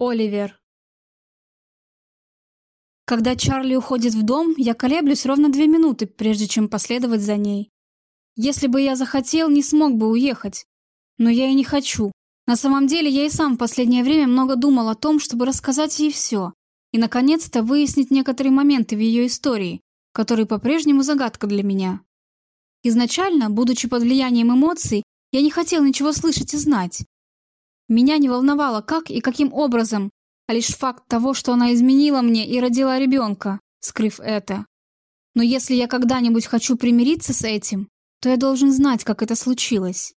Оливер. Когда Чарли уходит в дом, я колеблюсь ровно две минуты, прежде чем последовать за ней. Если бы я захотел, не смог бы уехать. Но я и не хочу. На самом деле, я и сам в последнее время много думал о том, чтобы рассказать ей все. И, наконец-то, выяснить некоторые моменты в ее истории, которые по-прежнему загадка для меня. Изначально, будучи под влиянием эмоций, я не хотел ничего слышать и знать. Меня не волновало, как и каким образом, а лишь факт того, что она изменила мне и родила ребенка, скрыв это. Но если я когда-нибудь хочу примириться с этим, то я должен знать, как это случилось.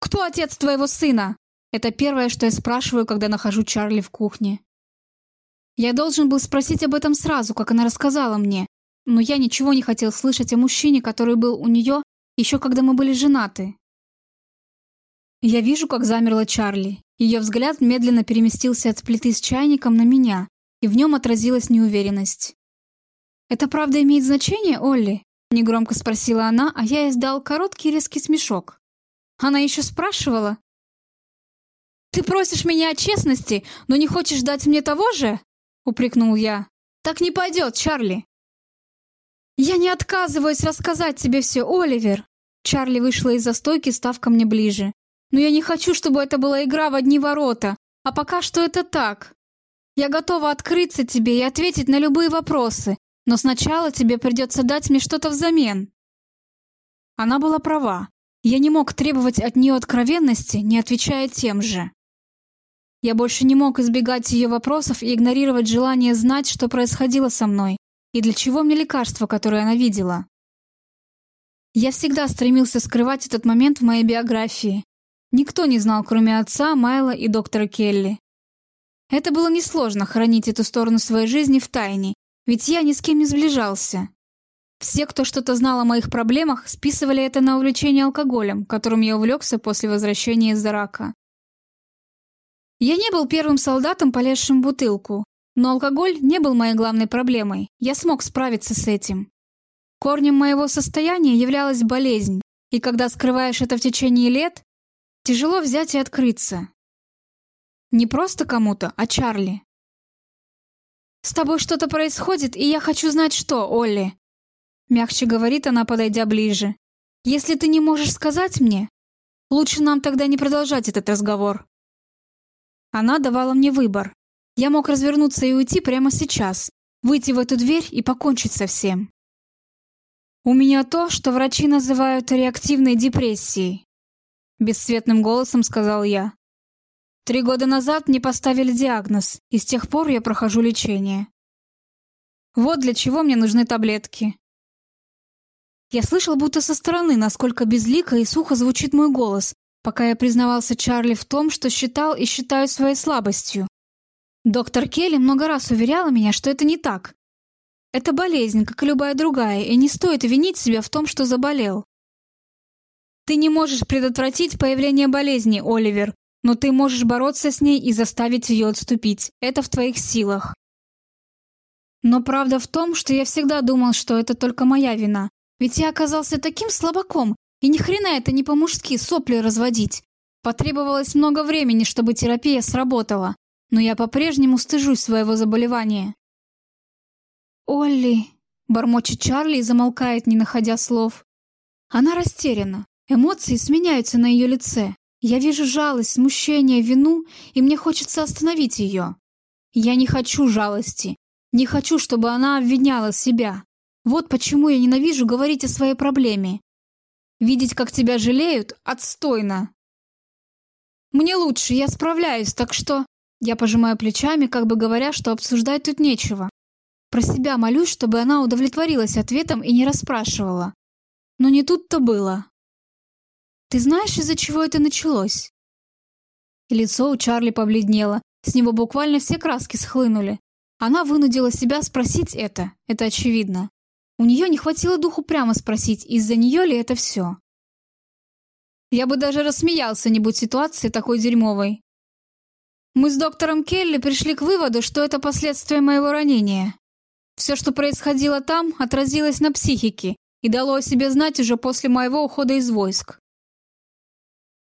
«Кто отец твоего сына?» Это первое, что я спрашиваю, когда нахожу Чарли в кухне. Я должен был спросить об этом сразу, как она рассказала мне, но я ничего не хотел слышать о мужчине, который был у нее еще когда мы были женаты. Я вижу, как замерла Чарли. Ее взгляд медленно переместился от плиты с чайником на меня, и в нем отразилась неуверенность. «Это правда имеет значение, Олли?» — негромко спросила она, а я издал короткий резкий смешок. Она еще спрашивала. «Ты просишь меня о честности, но не хочешь дать мне того же?» — упрекнул я. «Так не пойдет, Чарли!» «Я не отказываюсь рассказать тебе все, Оливер!» Чарли вышла из-за стойки, став ко мне ближе. Но я не хочу, чтобы это была игра в одни ворота. А пока что это так. Я готова открыться тебе и ответить на любые вопросы. Но сначала тебе придется дать мне что-то взамен. Она была права. Я не мог требовать от нее откровенности, не отвечая тем же. Я больше не мог избегать ее вопросов и игнорировать желание знать, что происходило со мной, и для чего мне лекарство, которое она видела. Я всегда стремился скрывать этот момент в моей биографии, Никто не знал, кроме отца, Майла и доктора Келли. Это было несложно хранить эту сторону своей жизни в тайне, ведь я ни с кем не сближался. Все, кто что-то знал о моих проблемах, списывали это на увлечение алкоголем, которым я увлекся после возвращения из рака. Я не был первым солдатом, полезшим в бутылку, но алкоголь не был моей главной проблемой. Я смог справиться с этим. Корнем моего состояния являлась болезнь, и когда скрываешь это в течение лет, Тяжело взять и открыться. Не просто кому-то, а Чарли. «С тобой что-то происходит, и я хочу знать, что, Олли!» Мягче говорит она, подойдя ближе. «Если ты не можешь сказать мне, лучше нам тогда не продолжать этот разговор». Она давала мне выбор. Я мог развернуться и уйти прямо сейчас, выйти в эту дверь и покончить со всем. У меня то, что врачи называют реактивной депрессией. Бесцветным голосом сказал я. Три года назад мне поставили диагноз, и с тех пор я прохожу лечение. Вот для чего мне нужны таблетки. Я слышал будто со стороны, насколько безлико и сухо звучит мой голос, пока я признавался Чарли в том, что считал и считаю своей слабостью. Доктор Келли много раз уверяла меня, что это не так. Это болезнь, как и любая другая, и не стоит винить себя в том, что заболел. Ты не можешь предотвратить появление болезни, Оливер, но ты можешь бороться с ней и заставить ее отступить. Это в твоих силах. Но правда в том, что я всегда думал, что это только моя вина. Ведь я оказался таким слабаком, и ни хрена это не по-мужски сопли разводить. Потребовалось много времени, чтобы терапия сработала, но я по-прежнему стыжусь своего заболевания. «Олли», — бормочет Чарли и замолкает, не находя слов. Она растеряна. Эмоции сменяются на ее лице. Я вижу жалость, смущение, вину, и мне хочется остановить ее. Я не хочу жалости. Не хочу, чтобы она обвиняла себя. Вот почему я ненавижу говорить о своей проблеме. Видеть, как тебя жалеют, отстойно. Мне лучше, я справляюсь, так что... Я пожимаю плечами, как бы говоря, что обсуждать тут нечего. Про себя молюсь, чтобы она удовлетворилась ответом и не расспрашивала. Но не тут-то было. Ты знаешь, из-за чего это началось?» Лицо у Чарли побледнело, с него буквально все краски схлынули. Она вынудила себя спросить это, это очевидно. У нее не хватило духу прямо спросить, из-за нее ли это все. Я бы даже рассмеялся, не будь ситуации такой дерьмовой. Мы с доктором Келли пришли к выводу, что это последствия моего ранения. Все, что происходило там, отразилось на психике и дало о себе знать уже после моего ухода из войск.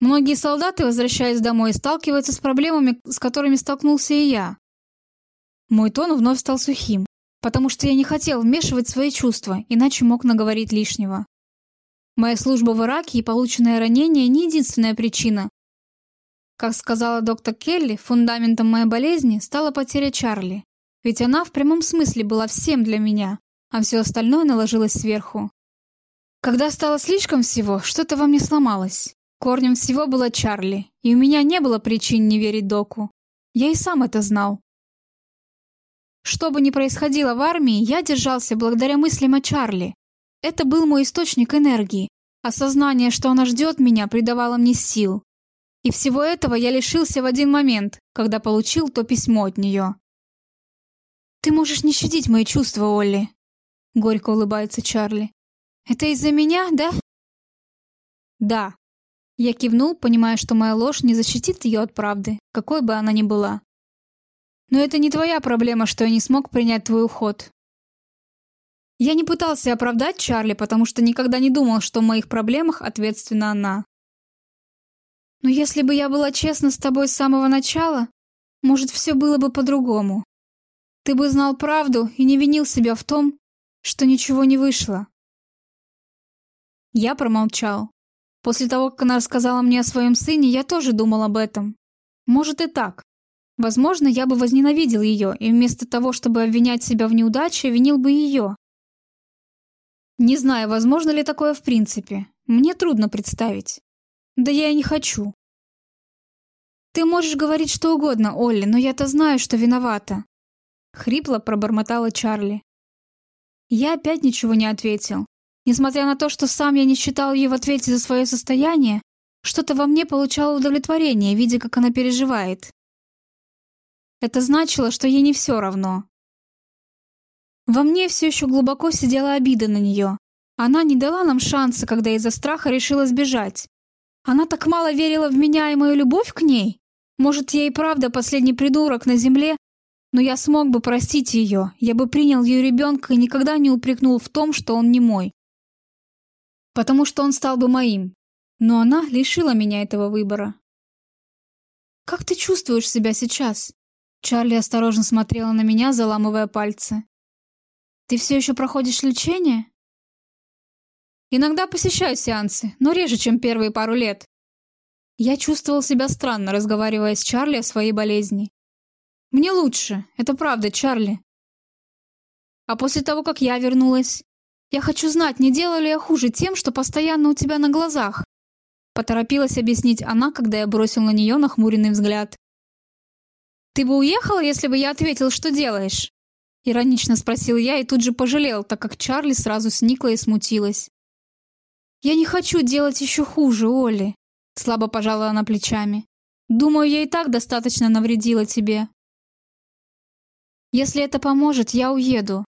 Многие солдаты, возвращаясь домой, сталкиваются с проблемами, с которыми столкнулся и я. Мой тон вновь стал сухим, потому что я не хотел вмешивать свои чувства, иначе мог наговорить лишнего. Моя служба в Ираке и полученное ранение не единственная причина. Как сказала доктор Келли, фундаментом моей болезни стала потеря Чарли. Ведь она в прямом смысле была всем для меня, а все остальное наложилось сверху. Когда стало слишком всего, что-то во мне сломалось. Корнем всего была Чарли, и у меня не было причин не верить Доку. Я и сам это знал. Что бы ни происходило в армии, я держался благодаря мыслям о Чарли. Это был мой источник энергии. Осознание, что она ждет меня, придавало мне сил. И всего этого я лишился в один момент, когда получил то письмо от нее. «Ты можешь не щадить мои чувства, Олли», — горько улыбается Чарли. «Это из-за меня, да?» «Да», я кивнул, понимая, что моя ложь не защитит ее от правды, какой бы она ни была. Но это не твоя проблема, что я не смог принять твой уход. Я не пытался оправдать Чарли, потому что никогда не думал, что в моих проблемах ответственна она. Но если бы я была честна с тобой с самого начала, может, все было бы по-другому. Ты бы знал правду и не винил себя в том, что ничего не вышло. Я промолчал. После того, как она рассказала мне о своем сыне, я тоже думал об этом. Может и так. Возможно, я бы возненавидел ее, и вместо того, чтобы обвинять себя в неудаче, винил бы ее. Не знаю, возможно ли такое в принципе. Мне трудно представить. Да я и не хочу. Ты можешь говорить что угодно, Олли, но я-то знаю, что виновата. Хрипло пробормотала Чарли. Я опять ничего не ответил. Несмотря на то, что сам я не считал ее в ответе за свое состояние, что-то во мне получало удовлетворение, видя, как она переживает. Это значило, что ей не все равно. Во мне все еще глубоко сидела обида на нее. Она не дала нам шанса, когда из-за страха решила сбежать. Она так мало верила в меня и мою любовь к ней. Может, я и правда последний придурок на земле, но я смог бы простить ее. Я бы принял ее ребенка и никогда не упрекнул в том, что он не мой потому что он стал бы моим. Но она лишила меня этого выбора. «Как ты чувствуешь себя сейчас?» Чарли осторожно смотрела на меня, заламывая пальцы. «Ты все еще проходишь лечение?» «Иногда посещаю сеансы, но реже, чем первые пару лет». Я чувствовал себя странно, разговаривая с Чарли о своей болезни. «Мне лучше, это правда, Чарли». А после того, как я вернулась, я хочу знать, не делала ли я хуже тем, что постоянно у тебя на глазах?» Поторопилась объяснить она, когда я бросил на нее нахмуренный взгляд. «Ты бы уехала, если бы я ответил, что делаешь?» Иронично спросил я и тут же пожалел, так как Чарли сразу сникла и смутилась. «Я не хочу делать еще хуже, Олли», — слабо пожала она плечами. «Думаю, я и так достаточно навредила тебе». «Если это поможет, я уеду.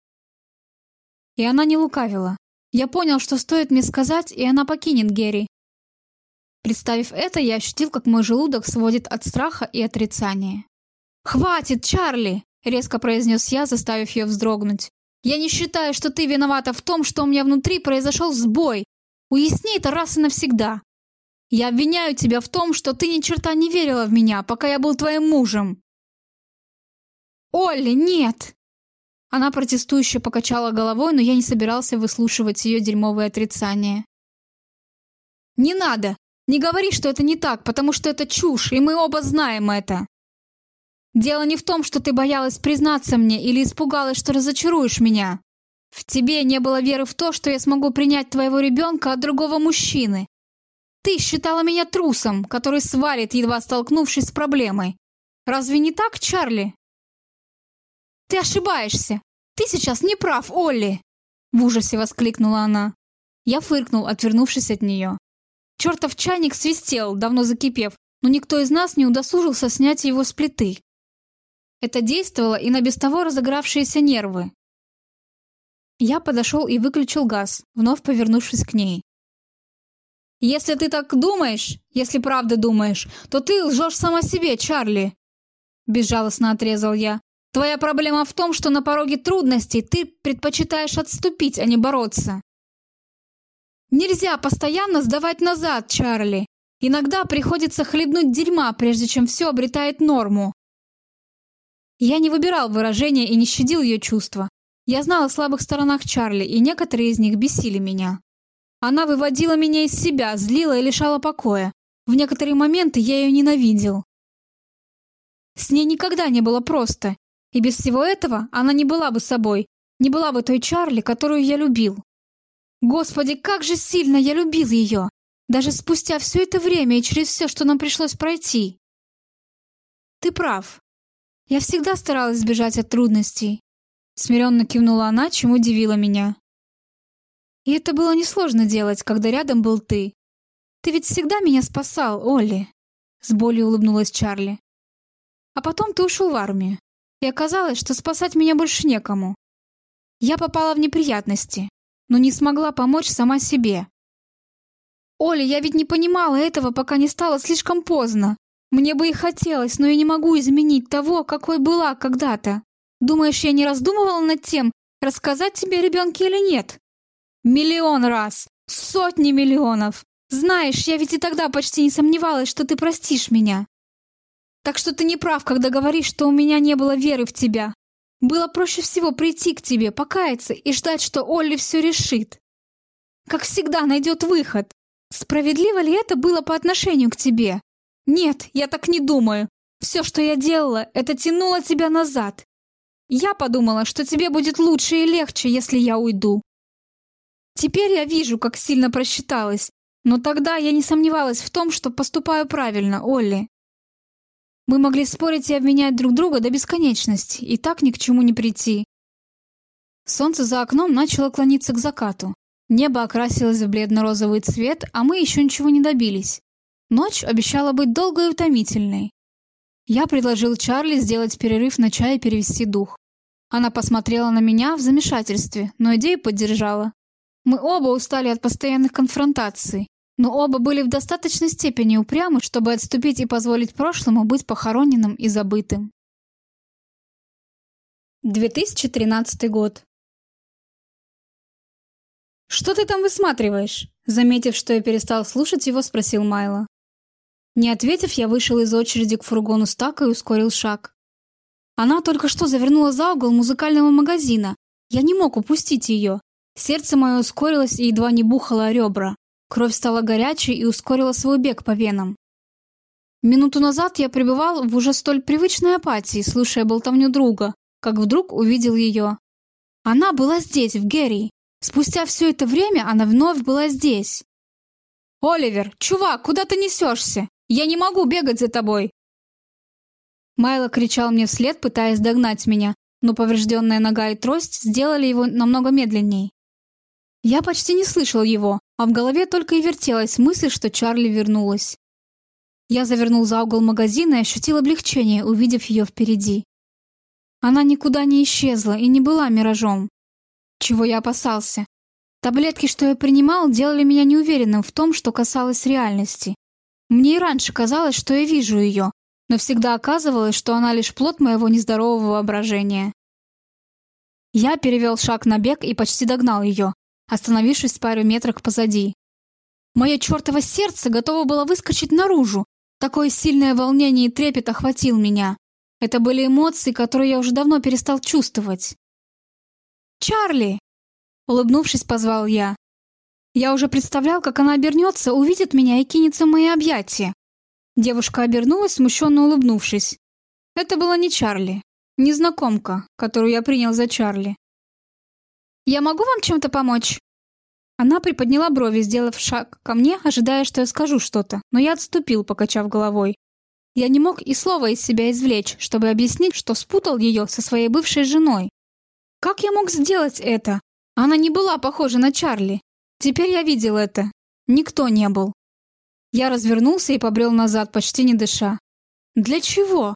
И она не лукавила. Я понял, что стоит мне сказать, и она покинет Герри. Представив это, я ощутил, как мой желудок сводит от страха и отрицания. «Хватит, Чарли!» — резко произнес я, заставив ее вздрогнуть. «Я не считаю, что ты виновата в том, что у меня внутри произошел сбой. Уясни это раз и навсегда. Я обвиняю тебя в том, что ты ни черта не верила в меня, пока я был твоим мужем». «Олли, нет!» Она протестующе покачала головой, но я не собирался выслушивать ее дерьмовые отрицания. «Не надо! Не говори, что это не так, потому что это чушь, и мы оба знаем это!» «Дело не в том, что ты боялась признаться мне или испугалась, что разочаруешь меня. В тебе не было веры в то, что я смогу принять твоего ребенка от другого мужчины. Ты считала меня трусом, который свалит, едва столкнувшись с проблемой. Разве не так, Чарли?» «Ты ошибаешься! Ты сейчас не прав, Олли!» В ужасе воскликнула она. Я фыркнул, отвернувшись от нее. Чертов чайник свистел, давно закипев, но никто из нас не удосужился снять его с плиты. Это действовало и на без того разыгравшиеся нервы. Я подошел и выключил газ, вновь повернувшись к ней. «Если ты так думаешь, если правда думаешь, то ты лжешь сама себе, Чарли!» Безжалостно отрезал я. Твоя проблема в том, что на пороге трудностей ты предпочитаешь отступить, а не бороться. Нельзя постоянно сдавать назад, Чарли. Иногда приходится хлебнуть дерьма, прежде чем все обретает норму. Я не выбирал выражения и не щадил ее чувства. Я знал о слабых сторонах Чарли, и некоторые из них бесили меня. Она выводила меня из себя, злила и лишала покоя. В некоторые моменты я ее ненавидел. С ней никогда не было просто. И без всего этого она не была бы собой, не была бы той Чарли, которую я любил. Господи, как же сильно я любил ее! Даже спустя все это время и через все, что нам пришлось пройти. Ты прав. Я всегда старалась сбежать от трудностей. Смиренно кивнула она, чем удивила меня. И это было несложно делать, когда рядом был ты. Ты ведь всегда меня спасал, Олли. С болью улыбнулась Чарли. А потом ты ушел в армию. И оказалось, что спасать меня больше некому. Я попала в неприятности, но не смогла помочь сама себе. Оля, я ведь не понимала этого, пока не стало слишком поздно. Мне бы и хотелось, но я не могу изменить того, какой была когда-то. Думаешь, я не раздумывала над тем, рассказать тебе о ребенке или нет? Миллион раз! Сотни миллионов! Знаешь, я ведь и тогда почти не сомневалась, что ты простишь меня. Так что ты не прав, когда говоришь, что у меня не было веры в тебя. Было проще всего прийти к тебе, покаяться и ждать, что Олли все решит. Как всегда, найдет выход. Справедливо ли это было по отношению к тебе? Нет, я так не думаю. Все, что я делала, это тянуло тебя назад. Я подумала, что тебе будет лучше и легче, если я уйду. Теперь я вижу, как сильно просчиталась, но тогда я не сомневалась в том, что поступаю правильно, Олли. Мы могли спорить и обвинять друг друга до бесконечности, и так ни к чему не прийти. Солнце за окном начало клониться к закату. Небо окрасилось в бледно-розовый цвет, а мы еще ничего не добились. Ночь обещала быть долгой и утомительной. Я предложил Чарли сделать перерыв на чай и перевести дух. Она посмотрела на меня в замешательстве, но идею поддержала. Мы оба устали от постоянных конфронтаций, но оба были в достаточной степени упрямы, чтобы отступить и позволить прошлому быть похороненным и забытым. 2013 год. «Что ты там высматриваешь?» Заметив, что я перестал слушать его, спросил Майло. Не ответив, я вышел из очереди к фургону Стака и ускорил шаг. Она только что завернула за угол музыкального магазина. Я не мог упустить ее. Сердце мое ускорилось и едва не бухало о ребра. Кровь стала горячей и ускорила свой бег по венам. Минуту назад я пребывал в уже столь привычной апатии, слушая болтовню друга, как вдруг увидел ее. Она была здесь, в Герри. Спустя все это время она вновь была здесь. «Оливер, чувак, куда ты несешься? Я не могу бегать за тобой!» Майло кричал мне вслед, пытаясь догнать меня, но поврежденная нога и трость сделали его намного медленней. Я почти не слышал его, а в голове только и вертелась мысль, что Чарли вернулась. Я завернул за угол магазина и ощутил облегчение, увидев ее впереди. Она никуда не исчезла и не была миражом. Чего я опасался? Таблетки, что я принимал, делали меня неуверенным в том, что касалось реальности. Мне и раньше казалось, что я вижу ее, но всегда оказывалось, что она лишь плод моего нездорового воображения. Я перевел шаг на бег и почти догнал ее, остановившись в пару метрах позади. Мое чертово сердце готово было выскочить наружу. Такое сильное волнение и трепет охватил меня. Это были эмоции, которые я уже давно перестал чувствовать. «Чарли!» Улыбнувшись, позвал я. Я уже представлял, как она обернется, увидит меня и кинется в мои объятия. Девушка обернулась, смущенно улыбнувшись. Это была не Чарли, незнакомка, которую я принял за Чарли. «Я могу вам чем-то помочь?» Она приподняла брови, сделав шаг ко мне, ожидая, что я скажу что-то, но я отступил, покачав головой. Я не мог и слова из себя извлечь, чтобы объяснить, что спутал ее со своей бывшей женой. Как я мог сделать это? Она не была похожа на Чарли. Теперь я видел это. Никто не был. Я развернулся и побрел назад, почти не дыша. Для чего?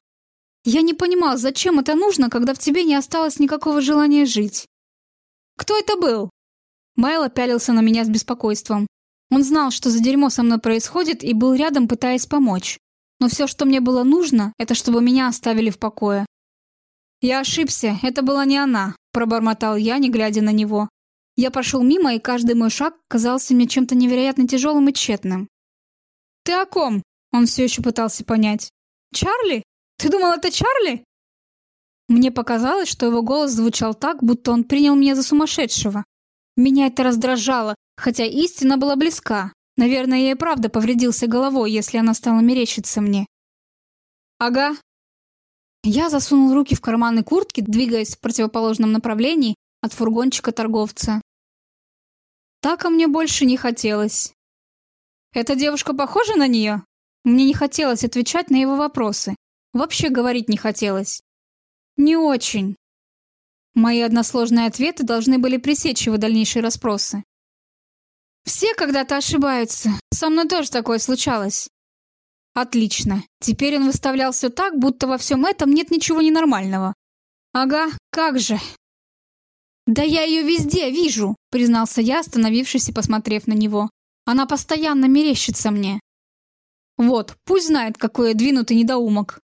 Я не понимал, зачем это нужно, когда в тебе не осталось никакого желания жить. «Кто это был?» Майло пялился на меня с беспокойством. Он знал, что за дерьмо со мной происходит, и был рядом, пытаясь помочь. Но все, что мне было нужно, это чтобы меня оставили в покое. «Я ошибся, это была не она», – пробормотал я, не глядя на него. Я прошел мимо, и каждый мой шаг казался мне чем-то невероятно тяжелым и тщетным. «Ты о ком?» Он все еще пытался понять. «Чарли? Ты думал, это Чарли?» Мне показалось, что его голос звучал так, будто он принял меня за сумасшедшего. Меня это раздражало, хотя истина была близка. Наверное, я и правда повредился головой, если она стала мерещиться мне. «Ага». Я засунул руки в карманы куртки, двигаясь в противоположном направлении от фургончика торговца. Так, а мне больше не хотелось. «Эта девушка похожа на нее?» Мне не хотелось отвечать на его вопросы. Вообще говорить не хотелось. Не очень. Мои односложные ответы должны были пресечь его дальнейшие расспросы. Все когда-то ошибаются. Со мной тоже такое случалось. Отлично. Теперь он выставлял все так, будто во всем этом нет ничего ненормального. Ага, как же. Да я ее везде вижу, признался я, остановившись и посмотрев на него. Она постоянно мерещится мне. Вот, пусть знает, какой я двинутый недоумок.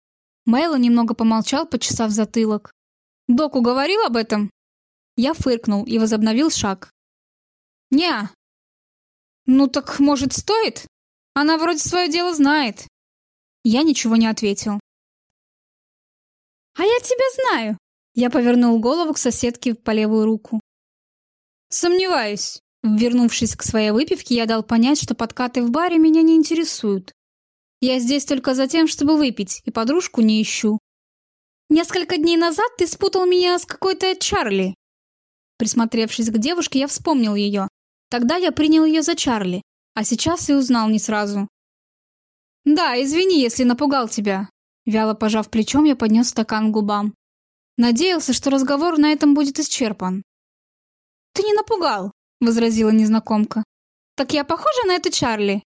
Мэйло немного помолчал, почесав затылок. Доку говорил об этом? Я фыркнул и возобновил шаг. «Не, «Ну так, может, стоит? Она вроде свое дело знает». Я ничего не ответил. «А я тебя знаю!» Я повернул голову к соседке по левую руку. «Сомневаюсь». Вернувшись к своей выпивке, я дал понять, что подкаты в баре меня не интересуют. Я здесь только за тем, чтобы выпить, и подружку не ищу. Несколько дней назад ты спутал меня с какой-то Чарли. Присмотревшись к девушке, я вспомнил ее. Тогда я принял ее за Чарли, а сейчас и узнал не сразу. «Да, извини, если напугал тебя». Вяло пожав плечом, я поднес стакан к губам. Надеялся, что разговор на этом будет исчерпан. «Ты не напугал», — возразила незнакомка. «Так я похожа на эту Чарли?»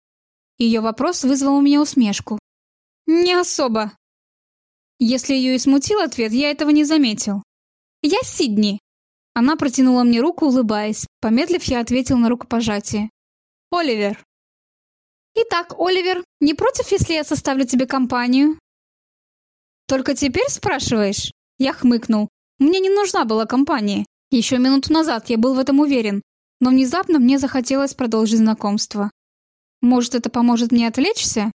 Ее вопрос вызвал у меня усмешку. «Не особо». Если ее и смутил ответ, я этого не заметил. «Я Сидни», она протянула мне руку, улыбаясь. Помедлив, я ответил на рукопожатие. «Оливер». «Итак, Оливер, не против, если я составлю тебе компанию?» «Только теперь спрашиваешь?» Я хмыкнул. Мне не нужна была компания. Еще минуту назад я был в этом уверен. Но внезапно мне захотелось продолжить знакомство. Может, это поможет мне отвлечься?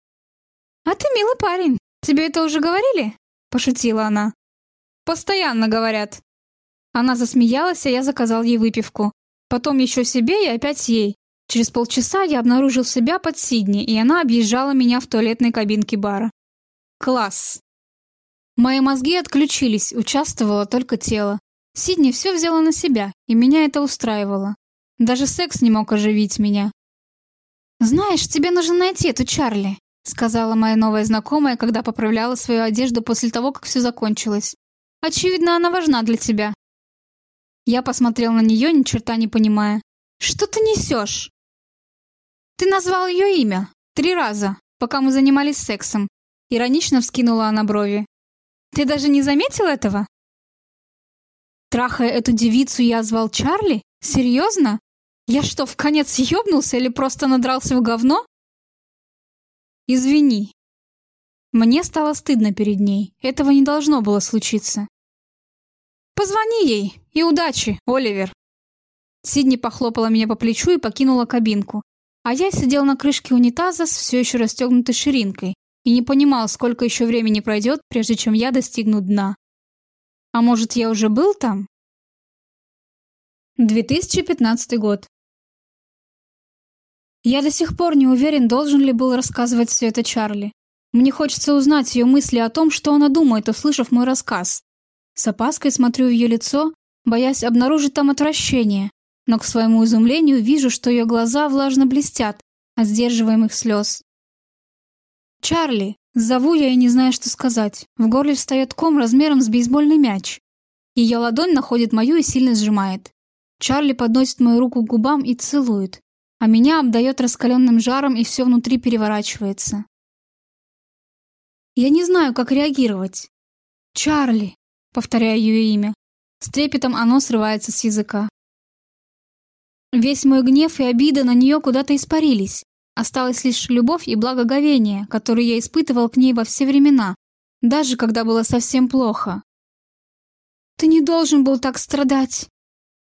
«А ты милый парень. Тебе это уже говорили?» Пошутила она. «Постоянно говорят», она засмеялась, а я заказал ей выпивку. Потом еще себе и опять ей. Через полчаса я обнаружил себя под Сидни, и она объезжала меня в туалетной кабинке бара. Класс. Мои мозги отключились, участвовало только тело. Сидни все взяла на себя, и меня это устраивало. Даже секс не мог оживить меня. «Знаешь, тебе нужно найти эту Чарли», — сказала моя новая знакомая, когда поправляла свою одежду после того, как все закончилось. «Очевидно, она важна для тебя. Я посмотрел на нее, ни черта не понимая. «Что ты несешь?» «Ты назвал ее имя. Три раза, пока мы занимались сексом». Иронично вскинула она брови. «Ты даже не заметил этого?» Трахая эту девицу, я звал Чарли? Серьезно? Я что, в конец ёбнулся или просто надрался в говно? Извини. Мне стало стыдно перед ней. Этого не должно было случиться. Позвони ей и удачи, Оливер. Сидни похлопала меня по плечу и покинула кабинку. А я сидел на крышке унитаза с все еще расстегнутой ширинкой и не понимал, сколько еще времени пройдет, прежде чем я достигну дна. А может, я уже был там? 2015 год. Я до сих пор не уверен, должен ли был рассказывать все это Чарли. Мне хочется узнать ее мысли о том, что она думает, услышав мой рассказ. С опаской смотрю в ее лицо, боясь обнаружить там отвращение, но к своему изумлению вижу, что ее глаза влажно блестят от сдерживаемых слез. «Чарли!» Зову я и не знаю, что сказать. В горле встает ком размером с бейсбольный мяч. Ее ладонь находит мою и сильно сжимает. Чарли подносит мою руку к губам и целует, а меня обдает раскаленным жаром и все внутри переворачивается. Я не знаю, как реагировать. «Чарли!» повторяя ее имя. С трепетом оно срывается с языка. Весь мой гнев и обида на нее куда-то испарились. Осталась лишь любовь и благоговение, которые я испытывал к ней во все времена, даже когда было совсем плохо. «Ты не должен был так страдать!»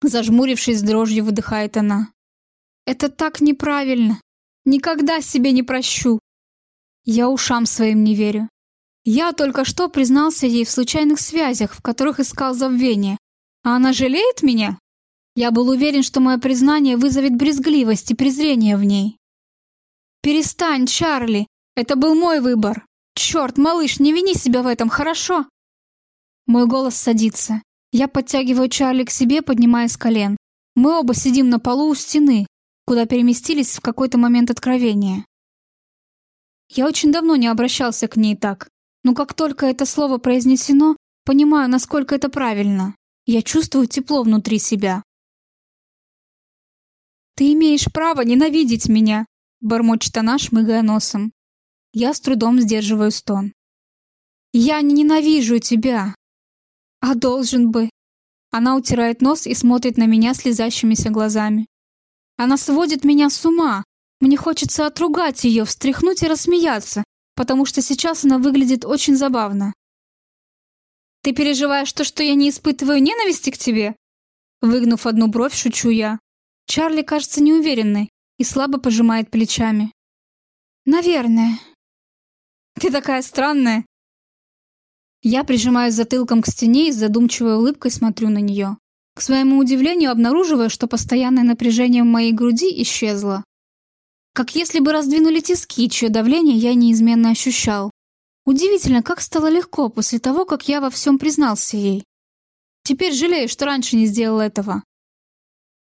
Зажмурившись дрожью, выдыхает она. «Это так неправильно! Никогда себе не прощу! Я ушам своим не верю. Я только что признался ей в случайных связях, в которых искал забвение. А она жалеет меня? Я был уверен, что мое признание вызовет брезгливость и презрение в ней. «Перестань, Чарли! Это был мой выбор! Черт, малыш, не вини себя в этом, хорошо?» Мой голос садится. Я подтягиваю Чарли к себе, поднимая с колен. Мы оба сидим на полу у стены, куда переместились в какой-то момент откровения. Я очень давно не обращался к ней так, но как только это слово произнесено, понимаю, насколько это правильно. Я чувствую тепло внутри себя. «Ты имеешь право ненавидеть меня!» — бормочет она, шмыгая носом. Я с трудом сдерживаю стон. «Я не ненавижу тебя!» «А должен бы!» Она утирает нос и смотрит на меня слезящимися глазами. Она сводит меня с ума. Мне хочется отругать ее, встряхнуть и рассмеяться, потому что сейчас она выглядит очень забавно. «Ты переживаешь то, что я не испытываю ненависти к тебе?» Выгнув одну бровь, шучу я. Чарли кажется неуверенной и слабо пожимает плечами. «Наверное». «Ты такая странная». Я прижимаюсь затылком к стене и с задумчивой улыбкой смотрю на нее. К своему удивлению обнаруживаю, что постоянное напряжение в моей груди исчезло. Как если бы раздвинули тиски, чье давление я неизменно ощущал. Удивительно, как стало легко после того, как я во всем признался ей. Теперь жалею, что раньше не сделал этого.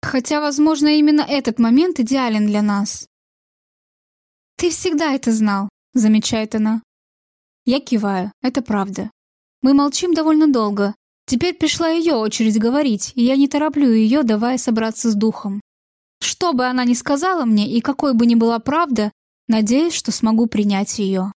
Хотя, возможно, именно этот момент идеален для нас. «Ты всегда это знал», — замечает она. Я киваю, это правда. Мы молчим довольно долго. Теперь пришла ее очередь говорить, и я не тороплю ее, давая собраться с духом. Что бы она ни сказала мне и какой бы ни была правда, надеюсь, что смогу принять ее.